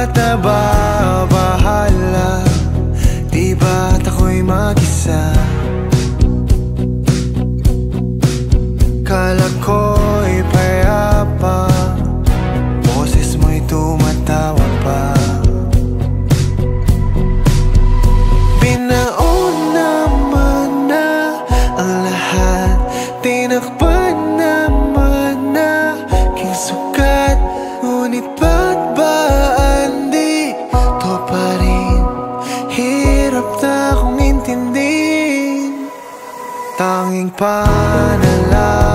Ba't na ba bahala? Di ba't ako'y mag-isa? Tanging panalangin